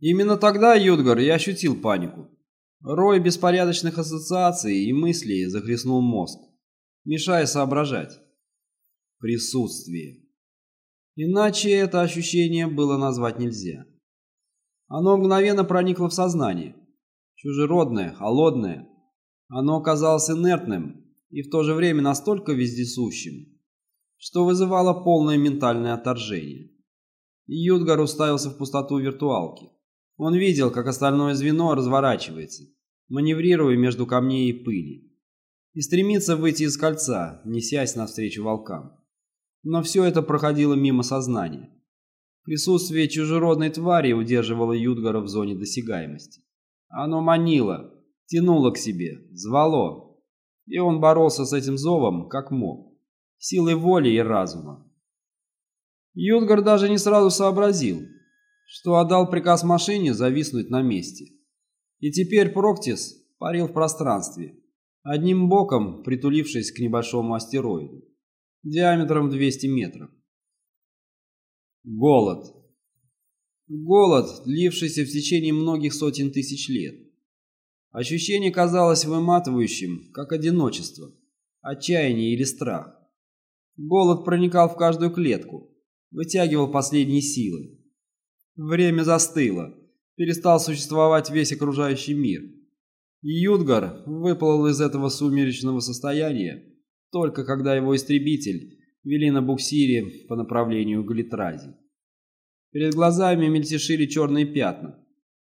Именно тогда, Юдгар, я ощутил панику. Рой беспорядочных ассоциаций и мыслей захлестнул мозг, мешая соображать. Присутствие. Иначе это ощущение было назвать нельзя. Оно мгновенно проникло в сознание. Чужеродное, холодное. Оно казалось инертным и в то же время настолько вездесущим, что вызывало полное ментальное отторжение. Юдгар уставился в пустоту виртуалки. Он видел, как остальное звено разворачивается, маневрируя между камней и пыли, и стремится выйти из кольца, несясь навстречу волкам. Но все это проходило мимо сознания. Присутствие чужеродной твари удерживало Юдгара в зоне досягаемости. Оно манило, тянуло к себе, звало, и он боролся с этим зовом как мог, силой воли и разума. Юдгар даже не сразу сообразил, что отдал приказ машине зависнуть на месте. И теперь Проктис парил в пространстве, одним боком притулившись к небольшому астероиду, диаметром 200 метров. Голод. Голод, длившийся в течение многих сотен тысяч лет. Ощущение казалось выматывающим, как одиночество, отчаяние или страх. Голод проникал в каждую клетку, вытягивал последние силы, Время застыло. Перестал существовать весь окружающий мир. И Юдгар выплыл из этого сумеречного состояния только когда его истребитель вели на буксире по направлению к Глитрази. Перед глазами мельтешили черные пятна.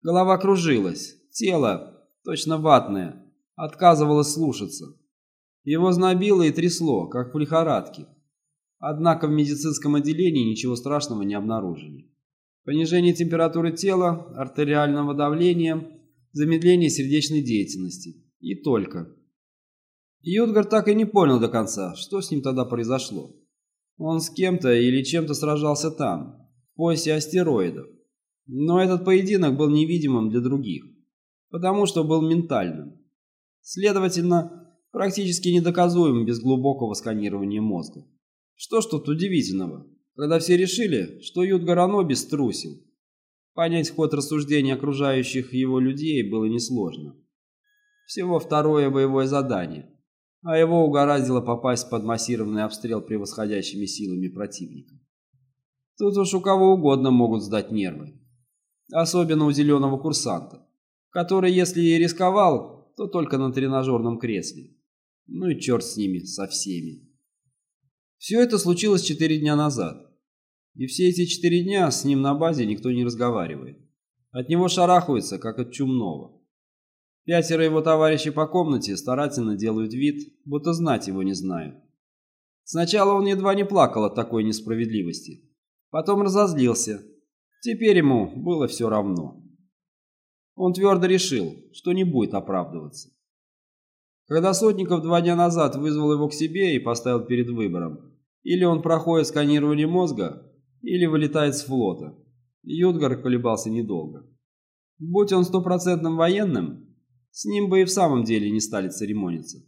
Голова кружилась, тело, точно ватное, отказывалось слушаться. Его знобило и трясло, как в лихорадке. Однако в медицинском отделении ничего страшного не обнаружили понижение температуры тела, артериального давления, замедление сердечной деятельности. И только. Ютгар так и не понял до конца, что с ним тогда произошло. Он с кем-то или чем-то сражался там, в поясе астероидов. Но этот поединок был невидимым для других, потому что был ментальным. Следовательно, практически недоказуемым без глубокого сканирования мозга. Что ж тут удивительного? Когда все решили, что Ютгар Аноби струсил. Понять ход рассуждений окружающих его людей было несложно. Всего второе боевое задание, а его угораздило попасть под массированный обстрел превосходящими силами противника. Тут уж у кого угодно могут сдать нервы. Особенно у зеленого курсанта, который, если и рисковал, то только на тренажерном кресле. Ну и черт с ними, со всеми. Все это случилось четыре дня назад. И все эти четыре дня с ним на базе никто не разговаривает. От него шарахаются, как от чумного. Пятеро его товарищей по комнате старательно делают вид, будто знать его не знают. Сначала он едва не плакал от такой несправедливости. Потом разозлился. Теперь ему было все равно. Он твердо решил, что не будет оправдываться. Когда Сотников два дня назад вызвал его к себе и поставил перед выбором, или он проходит сканирование мозга, или вылетает с флота. Юдгар колебался недолго. Будь он стопроцентным военным, с ним бы и в самом деле не стали церемониться.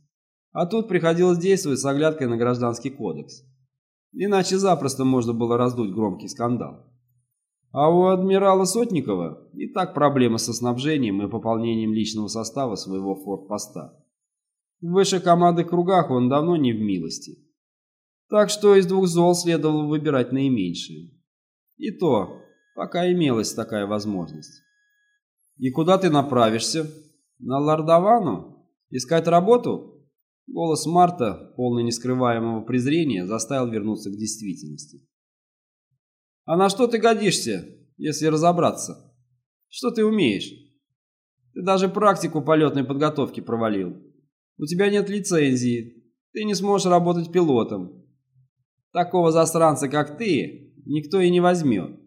А тут приходилось действовать с оглядкой на гражданский кодекс. Иначе запросто можно было раздуть громкий скандал. А у адмирала Сотникова и так проблемы со снабжением и пополнением личного состава своего форт-поста. В высших командных кругах он давно не в милости. Так что из двух зол следовало выбирать наименьшее. И то, пока имелась такая возможность. «И куда ты направишься? На Лордовану? Искать работу?» Голос Марта, полный нескрываемого презрения, заставил вернуться к действительности. «А на что ты годишься, если разобраться? Что ты умеешь? Ты даже практику полетной подготовки провалил. У тебя нет лицензии, ты не сможешь работать пилотом, Такого засранца, как ты, никто и не возьмет.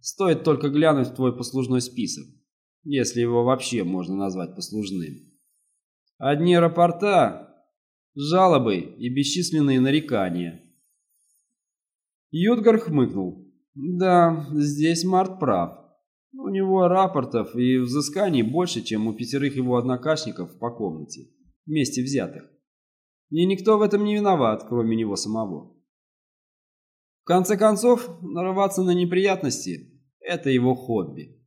Стоит только глянуть в твой послужной список, если его вообще можно назвать послужным. Одни рапорта, жалобы и бесчисленные нарекания. Юдгар хмыкнул. Да, здесь Март прав. У него рапортов и взысканий больше, чем у пятерых его однокашников по комнате, вместе взятых. И никто в этом не виноват, кроме него самого. В конце концов, нарываться на неприятности – это его хобби.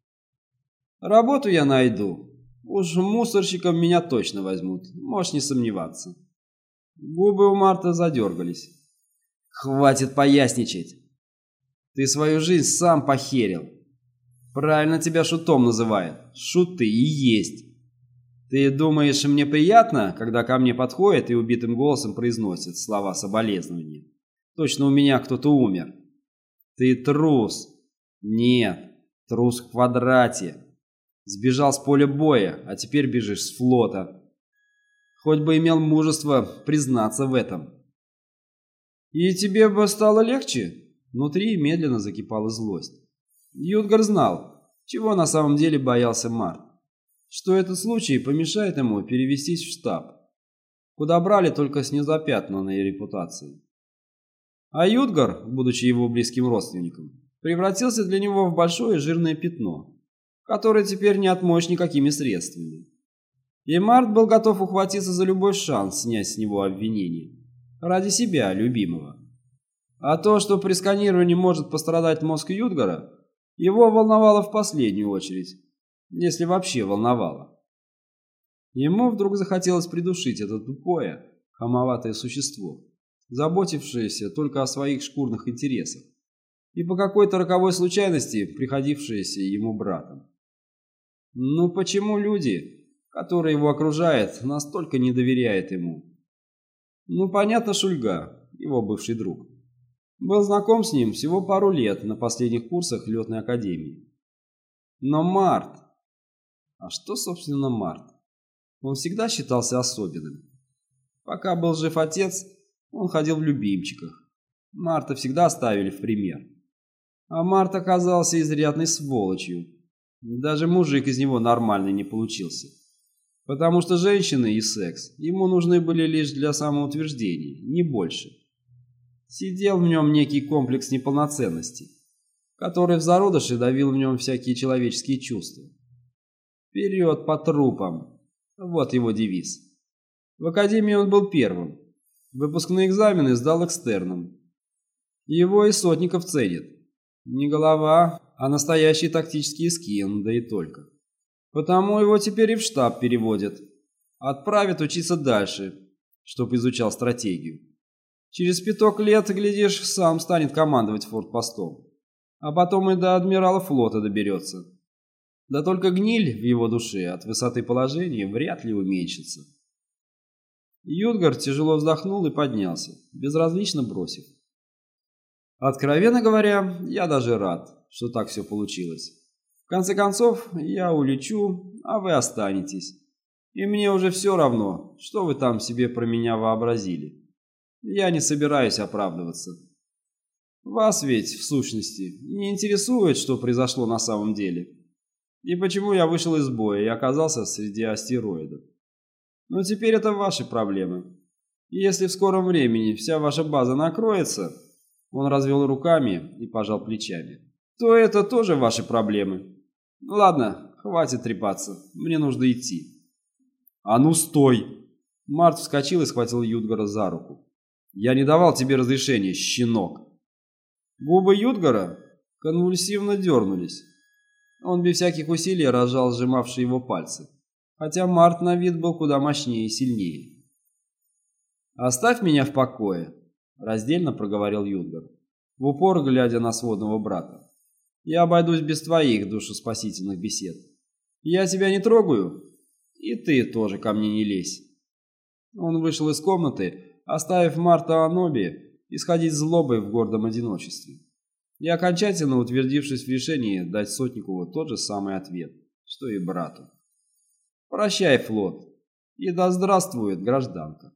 Работу я найду. Уж мусорщиком меня точно возьмут, можешь не сомневаться. Губы у Марта задергались. Хватит поясничать. Ты свою жизнь сам похерил. Правильно тебя шутом называют. Шут ты и есть. Ты думаешь, мне приятно, когда ко мне подходит и убитым голосом произносит слова соболезнования? Точно у меня кто-то умер. Ты трус. Нет, трус в квадрате. Сбежал с поля боя, а теперь бежишь с флота. Хоть бы имел мужество признаться в этом. И тебе бы стало легче? Внутри медленно закипала злость. Ютгар знал, чего на самом деле боялся Март. Что этот случай помешает ему перевестись в штаб, куда брали только с незапятнанной репутацией. А Ютгар, будучи его близким родственником, превратился для него в большое жирное пятно, которое теперь не отмочь никакими средствами. И Март был готов ухватиться за любой шанс снять с него обвинение. Ради себя, любимого. А то, что при сканировании может пострадать мозг Юдгара, его волновало в последнюю очередь, если вообще волновало. Ему вдруг захотелось придушить это тупое, хамоватое существо, заботившееся только о своих шкурных интересах и по какой-то роковой случайности приходившееся ему братом. Ну почему люди, которые его окружают, настолько не доверяют ему? Ну понятно Шульга, его бывший друг. Был знаком с ним всего пару лет на последних курсах летной академии. Но Март... А что, собственно, Март? Он всегда считался особенным. Пока был жив отец, он ходил в любимчиках. Марта всегда ставили в пример. А Март оказался изрядной сволочью. Даже мужик из него нормальный не получился. Потому что женщины и секс ему нужны были лишь для самоутверждения, не больше. Сидел в нем некий комплекс неполноценности, который в зародыше давил в нем всякие человеческие чувства. «Вперед по трупам!» Вот его девиз. В академии он был первым. Выпускные экзамены сдал экстерном. Его и Сотников ценит. Не голова, а настоящий тактический скин, да и только. Потому его теперь и в штаб переводят. Отправят учиться дальше, чтобы изучал стратегию. Через пяток лет, глядишь, сам станет командовать фортпостом. А потом и до адмирала флота доберется. Да только гниль в его душе от высоты положения вряд ли уменьшится. Юдгар тяжело вздохнул и поднялся, безразлично бросив. Откровенно говоря, я даже рад, что так все получилось. В конце концов, я улечу, а вы останетесь. И мне уже все равно, что вы там себе про меня вообразили. Я не собираюсь оправдываться. Вас ведь, в сущности, не интересует, что произошло на самом деле. И почему я вышел из боя и оказался среди астероидов. Но теперь это ваши проблемы. И если в скором времени вся ваша база накроется, он развел руками и пожал плечами, то это тоже ваши проблемы. Ладно, хватит трепаться, мне нужно идти. А ну стой! Март вскочил и схватил Юдгара за руку. Я не давал тебе разрешения, щенок. Губы Юдгара конвульсивно дернулись. Он без всяких усилий разжал сжимавшие его пальцы, хотя Март на вид был куда мощнее и сильнее. «Оставь меня в покое», — раздельно проговорил Юдгар, в упор глядя на сводного брата. «Я обойдусь без твоих душеспасительных бесед. Я тебя не трогаю, и ты тоже ко мне не лезь». Он вышел из комнаты, оставив Марта Аноби исходить злобой в гордом одиночестве. И окончательно утвердившись в решении дать Сотникову тот же самый ответ, что и брату. «Прощай, флот, и да здравствует гражданка!»